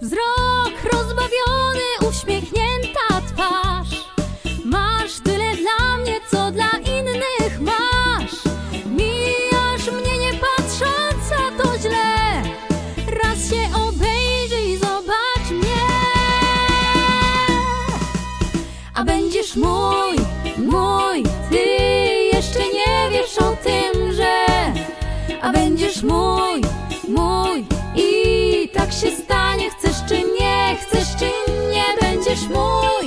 Wzrok rozbawiony, uśmiechnięta twarz. Masz tyle dla mnie, co dla innych masz. Mijasz mnie nie patrząc, a to źle. Raz się obejrzyj, zobacz mnie. A będziesz mój, mój, ty. Będziesz mój,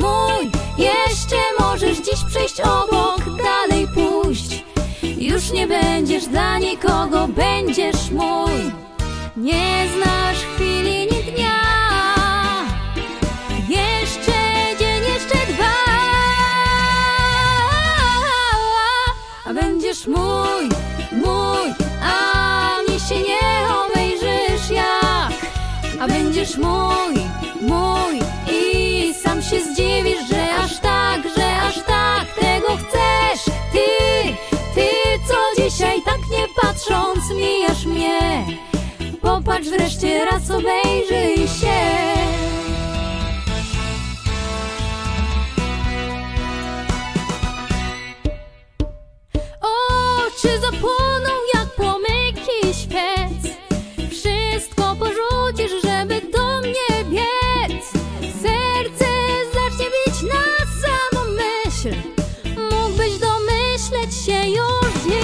mój Jeszcze możesz dziś przejść obok, dalej pójść. Już nie będziesz dla nikogo, będziesz mój. Nie znasz chwili ni dnia. Jeszcze dzień, jeszcze dwa. A będziesz mój, mój A mnie się nie obejrzysz jak. A będziesz mój, mój sam się zdziwisz, że aż tak, że aż tak Tego chcesz. Ty, ty co dzisiaj tak nie patrząc mijasz mnie. Popatrz wreszcie raz, obejrzyj się. Oczy zapłoną jak płomyki na samą myśl. Mógłbyś domyśleć się już dziś.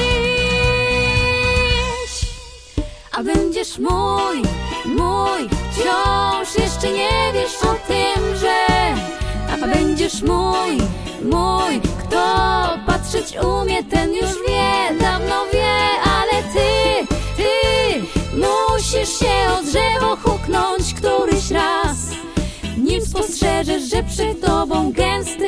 A będziesz mój, mój Wciąż jeszcze nie wiesz o tym, że A będziesz mój, mój. Kto patrzeć umie, ten już wie Dawno spostrzeżesz, że przed tobą gęsty